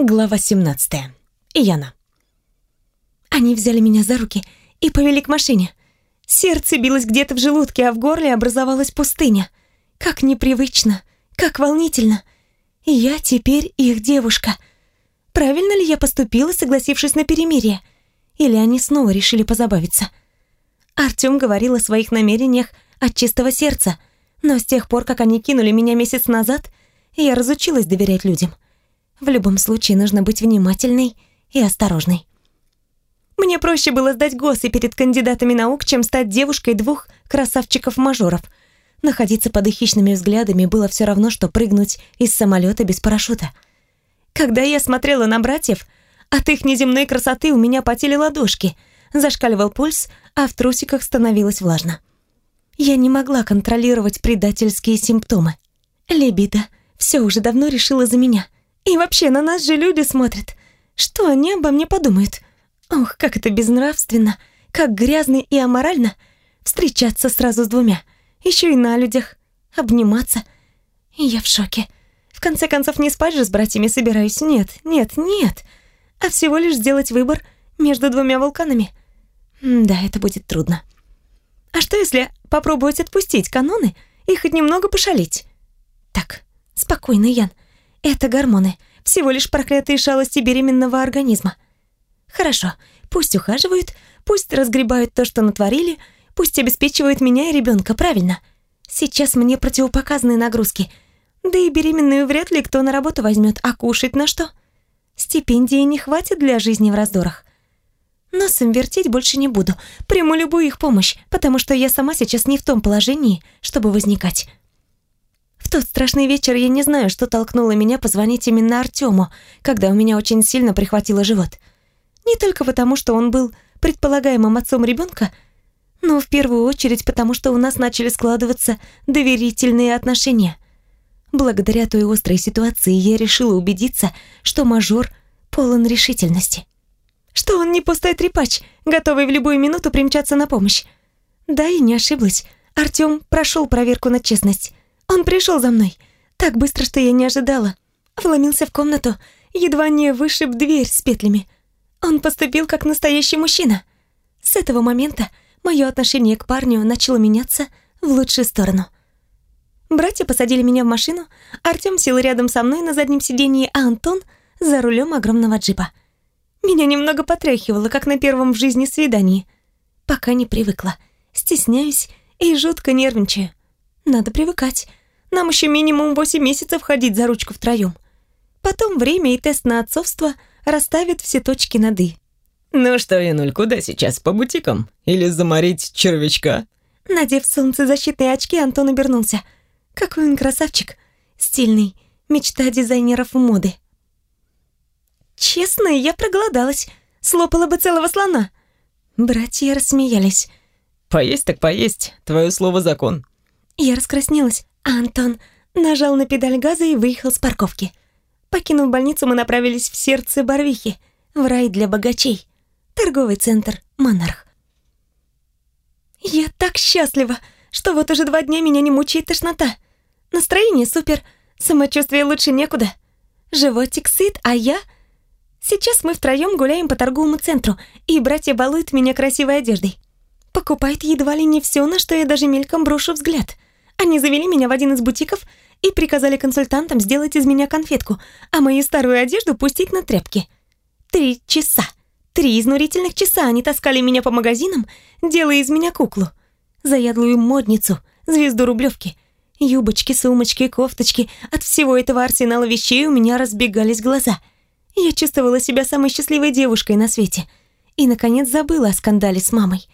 Глава 17. Яна. Они взяли меня за руки и повели к машине. Сердце билось где-то в желудке, а в горле образовалась пустыня. Как непривычно, как волнительно. Я теперь их девушка. Правильно ли я поступила, согласившись на перемирие? Или они снова решили позабавиться? Артём говорил о своих намерениях от чистого сердца, но с тех пор, как они кинули меня месяц назад, я разучилась доверять людям. В любом случае нужно быть внимательной и осторожной. Мне проще было сдать ГОСы перед кандидатами наук, чем стать девушкой двух красавчиков-мажоров. Находиться под их хищными взглядами было все равно, что прыгнуть из самолета без парашюта. Когда я смотрела на братьев, от их неземной красоты у меня потели ладошки, зашкаливал пульс, а в трусиках становилось влажно. Я не могла контролировать предательские симптомы. Либидо все уже давно решила за меня — и вообще, на нас же люди смотрят. Что они обо мне подумают? Ох, как это безнравственно, как грязно и аморально встречаться сразу с двумя. Еще и на людях. Обниматься. И я в шоке. В конце концов, не спать же с братьями собираюсь. Нет, нет, нет. А всего лишь сделать выбор между двумя вулканами. Да, это будет трудно. А что если попробовать отпустить каноны и хоть немного пошалить? Так, спокойно, Ян. Это гормоны, всего лишь проклятые шалости беременного организма. Хорошо, пусть ухаживают, пусть разгребают то, что натворили, пусть обеспечивают меня и ребенка, правильно. Сейчас мне противопоказаны нагрузки. Да и беременную вряд ли кто на работу возьмет, а кушать на что? Стипендии не хватит для жизни в раздорах. Носом вертеть больше не буду, приму любую их помощь, потому что я сама сейчас не в том положении, чтобы возникать. В тот страшный вечер я не знаю, что толкнуло меня позвонить именно Артему, когда у меня очень сильно прихватило живот. Не только потому, что он был предполагаемым отцом ребенка, но в первую очередь потому, что у нас начали складываться доверительные отношения. Благодаря той острой ситуации я решила убедиться, что мажор полон решительности. Что он не пустой трепач, готовый в любую минуту примчаться на помощь. Да, и не ошиблась. Артём прошел проверку на честность. Он пришел за мной. Так быстро, что я не ожидала. Вломился в комнату, едва не вышиб дверь с петлями. Он поступил как настоящий мужчина. С этого момента мое отношение к парню начало меняться в лучшую сторону. Братья посадили меня в машину, Артём сел рядом со мной на заднем сиденье, а Антон за рулем огромного джипа. Меня немного потряхивало, как на первом в жизни свидании. Пока не привыкла. Стесняюсь и жутко нервничаю. Надо привыкать. Нам еще минимум 8 месяцев ходить за ручку втроем. Потом время и тест на отцовство расставят все точки над «и». «Ну что, Януль, куда сейчас? По бутикам? Или заморить червячка?» Надев солнцезащитные очки, Антон обернулся. Какой он красавчик. Стильный. Мечта дизайнеров моды. Честно, я проголодалась. Слопала бы целого слона. Братья рассмеялись. «Поесть так поесть. Твое слово закон». Я раскраснелась. Антон нажал на педаль газа и выехал с парковки. Покинув больницу, мы направились в сердце Барвихи, в рай для богачей. Торговый центр «Монарх». Я так счастлива, что вот уже два дня меня не мучает тошнота. Настроение супер, самочувствие лучше некуда. Животик сыт, а я... Сейчас мы втроем гуляем по торговому центру, и братья балуют меня красивой одеждой. Покупают едва ли не все, на что я даже мельком брошу взгляд — они завели меня в один из бутиков и приказали консультантам сделать из меня конфетку, а мою старую одежду пустить на тряпки. Три часа. Три изнурительных часа они таскали меня по магазинам, делая из меня куклу. Заядлую модницу, звезду Рублевки. Юбочки, сумочки, кофточки. От всего этого арсенала вещей у меня разбегались глаза. Я чувствовала себя самой счастливой девушкой на свете. И, наконец, забыла о скандале с мамой.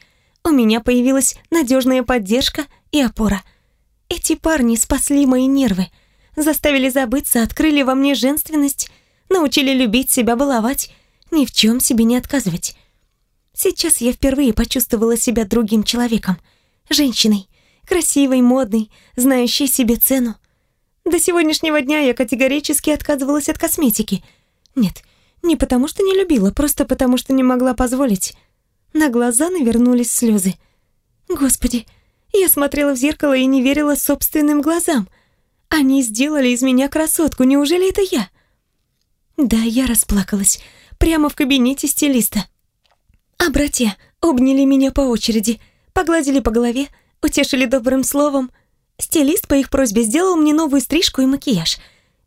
У меня появилась надежная поддержка и опора — эти парни спасли мои нервы, заставили забыться, открыли во мне женственность, научили любить себя баловать, ни в чем себе не отказывать. Сейчас я впервые почувствовала себя другим человеком, женщиной, красивой, модной, знающей себе цену. До сегодняшнего дня я категорически отказывалась от косметики. Нет, не потому что не любила, просто потому что не могла позволить. На глаза навернулись слезы. Господи, я смотрела в зеркало и не верила собственным глазам. Они сделали из меня красотку, неужели это я? Да, я расплакалась. Прямо в кабинете стилиста. А братья обняли меня по очереди, погладили по голове, утешили добрым словом. Стилист по их просьбе сделал мне новую стрижку и макияж.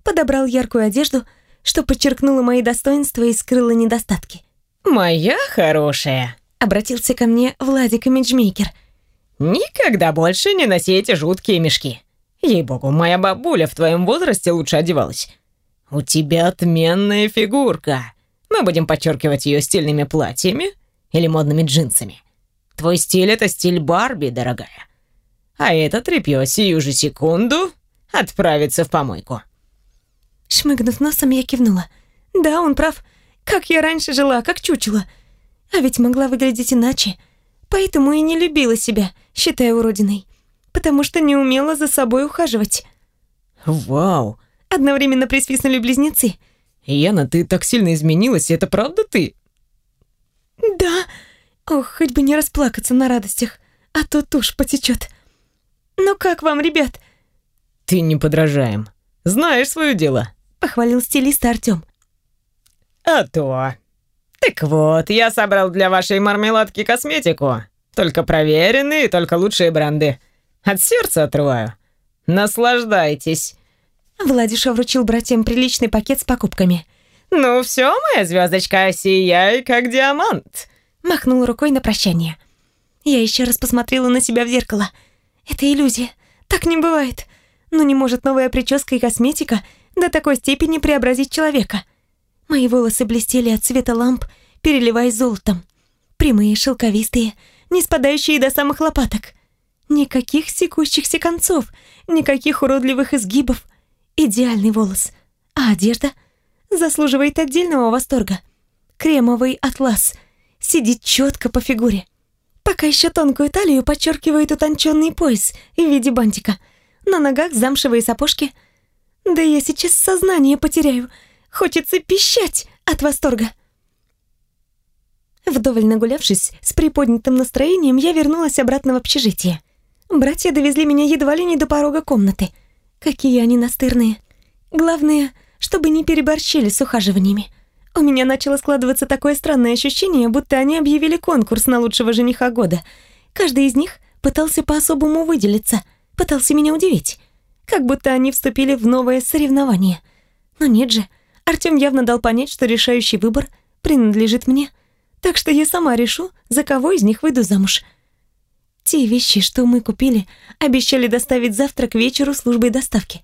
Подобрал яркую одежду, что подчеркнуло мои достоинства и скрыло недостатки. «Моя хорошая», — обратился ко мне Владик Имиджмейкер. «Никогда больше не носи эти жуткие мешки. Ей-богу, моя бабуля в твоем возрасте лучше одевалась. У тебя отменная фигурка. Мы будем подчеркивать ее стильными платьями или модными джинсами. Твой стиль — это стиль Барби, дорогая. А это тряпье сию же секунду отправится в помойку». Шмыгнув носом, я кивнула. «Да, он прав. Как я раньше жила, как чучело. А ведь могла выглядеть иначе. Поэтому и не любила себя, считая уродиной. Потому что не умела за собой ухаживать». «Вау!» Одновременно присвистнули близнецы. «Яна, ты так сильно изменилась, это правда ты?» «Да. Ох, хоть бы не расплакаться на радостях, а то тушь потечет. Ну как вам, ребят?» «Ты не подражаем. Знаешь свое дело», — похвалил стилист Артём. «А то. Так вот, я собрал для вашей мармеладки косметику. Только проверенные, только лучшие бренды. От сердца отрываю. Наслаждайтесь». Владиша вручил братьям приличный пакет с покупками. «Ну все, моя звездочка, сияй, как диамант!» Махнул рукой на прощание. Я еще раз посмотрела на себя в зеркало. Это иллюзия. Так не бывает. Но не может новая прическа и косметика до такой степени преобразить человека. Мои волосы блестели от света ламп, переливаясь золотом. Прямые, шелковистые, не спадающие до самых лопаток. Никаких секущихся концов, никаких уродливых изгибов. Идеальный волос. А одежда заслуживает отдельного восторга. Кремовый атлас сидит четко по фигуре. Пока еще тонкую талию подчеркивает утонченный пояс в виде бантика. На ногах замшевые сапожки. Да я сейчас сознание потеряю. Хочется пищать от восторга. Вдоволь нагулявшись, с приподнятым настроением я вернулась обратно в общежитие. Братья довезли меня едва ли не до порога комнаты. Какие они настырные. Главное, чтобы не переборщили с ухаживаниями. У меня начало складываться такое странное ощущение, будто они объявили конкурс на лучшего жениха года. Каждый из них пытался по-особому выделиться, пытался меня удивить. Как будто они вступили в новое соревнование. Но нет же, Артём явно дал понять, что решающий выбор принадлежит мне. Так что я сама решу, за кого из них выйду замуж. Те вещи, что мы купили, обещали доставить завтра к вечеру службой доставки.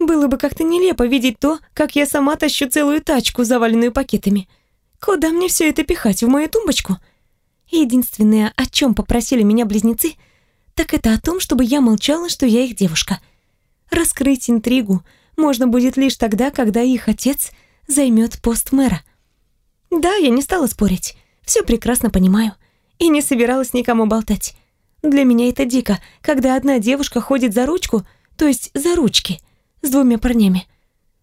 Было бы как-то нелепо видеть то, как я сама тащу целую тачку, заваленную пакетами. Куда мне все это пихать, в мою тумбочку? Единственное, о чем попросили меня близнецы, так это о том, чтобы я молчала, что я их девушка. Раскрыть интригу можно будет лишь тогда, когда их отец займет пост мэра. Да, я не стала спорить, все прекрасно понимаю и не собиралась никому болтать. Для меня это дико, когда одна девушка ходит за ручку, то есть за ручки, с двумя парнями.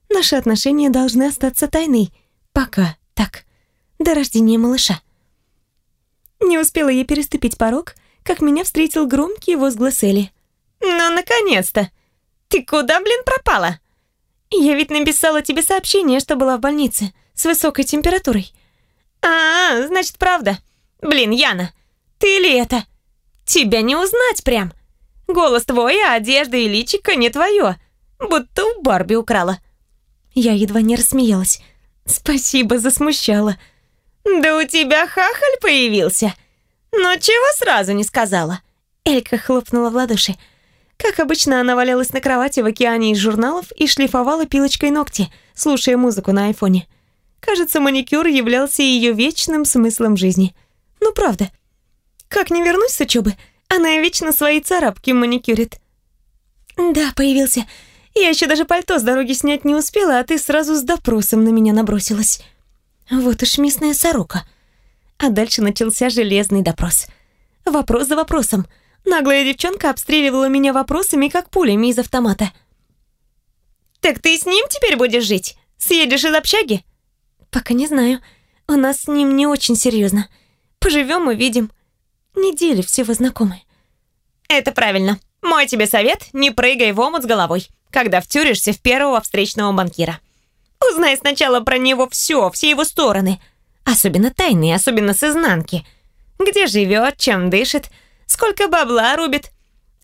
Наши отношения должны остаться тайной. Пока так. До рождения малыша. Не успела я переступить порог, как меня встретил громкий возглас Элли. «Ну, наконец-то! Ты куда, блин, пропала?» «Я ведь написала тебе сообщение, что была в больнице, с высокой температурой». «А, значит, правда. Блин, Яна, ты ли это?» Тебя не узнать прям. Голос твой, а одежда и личико не твое. Будто у Барби украла. Я едва не рассмеялась. Спасибо, засмущала. Да у тебя хахаль появился. Но чего сразу не сказала? Элька хлопнула в ладоши. Как обычно, она валялась на кровати в океане из журналов и шлифовала пилочкой ногти, слушая музыку на айфоне. Кажется, маникюр являлся ее вечным смыслом жизни. Ну, правда. Как не вернусь с учебы, она вечно свои царапки маникюрит. Да, появился. Я еще даже пальто с дороги снять не успела, а ты сразу с допросом на меня набросилась. Вот уж местная сорока. А дальше начался железный допрос. Вопрос за вопросом. Наглая девчонка обстреливала меня вопросами, как пулями из автомата. «Так ты с ним теперь будешь жить? Съедешь из общаги?» «Пока не знаю. У нас с ним не очень серьезно. Поживем и видим. Недели всего знакомы. Это правильно. Мой тебе совет, не прыгай в омут с головой, когда втюришься в первого встречного банкира. Узнай сначала про него все, все его стороны. Особенно тайные, особенно с изнанки. Где живет, чем дышит, сколько бабла рубит.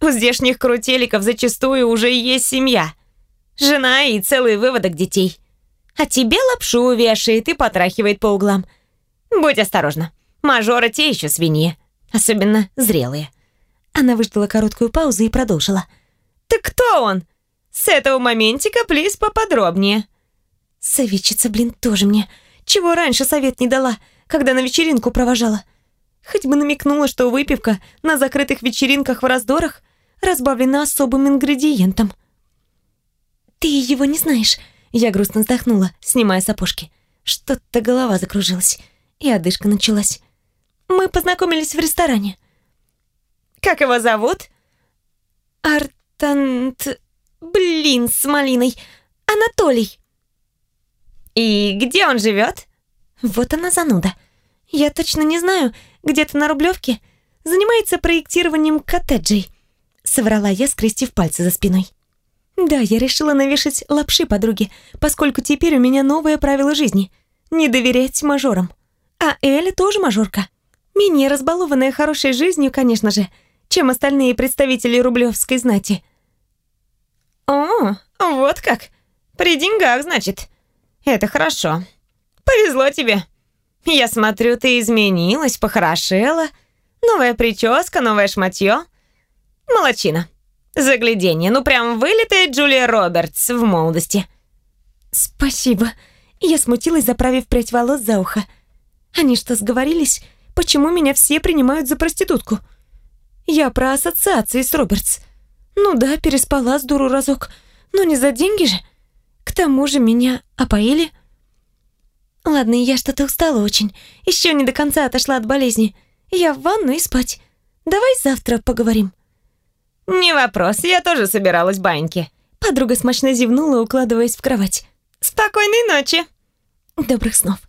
У здешних крутеликов зачастую уже есть семья. Жена и целый выводок детей. А тебе лапшу вешает и потрахивает по углам. Будь осторожна. Мажоры те еще свиньи. Особенно зрелые. Она выждала короткую паузу и продолжила. «Так кто он? С этого моментика, плиз, поподробнее». Советчица, блин, тоже мне. Чего раньше совет не дала, когда на вечеринку провожала? Хоть бы намекнула, что выпивка на закрытых вечеринках в раздорах разбавлена особым ингредиентом. «Ты его не знаешь?» Я грустно вздохнула, снимая сапожки. Что-то голова закружилась, и одышка началась. «Мы познакомились в ресторане». «Как его зовут?» «Артант... Блин, с малиной. Анатолий». «И где он живет?» «Вот она зануда. Я точно не знаю, где-то на Рублевке. Занимается проектированием коттеджей», — соврала я, скрестив пальцы за спиной. Да, я решила навешать лапши подруге, поскольку теперь у меня новое правило жизни — не доверять мажорам. А Эля тоже мажорка. Менее разбалованная хорошей жизнью, конечно же, чем остальные представители рублевской знати. «О, вот как. При деньгах, значит. Это хорошо. Повезло тебе. Я смотрю, ты изменилась, похорошела. Новая прическа, новое шматье. Молодчина. Загляденье, ну прям вылитая Джулия Робертс в молодости. Спасибо. Я смутилась, заправив прядь волос за ухо. Они что, сговорились? Почему меня все принимают за проститутку? Я про ассоциации с Робертс. Ну да, переспала с дуру разок, но не за деньги же. К тому же меня опоили. Ладно, я что-то устала очень. Еще не до конца отошла от болезни. Я в ванну и спать. Давай завтра поговорим. «Не вопрос, я тоже собиралась баньки». Подруга смачно зевнула, укладываясь в кровать. «Спокойной ночи!» «Добрых снов!»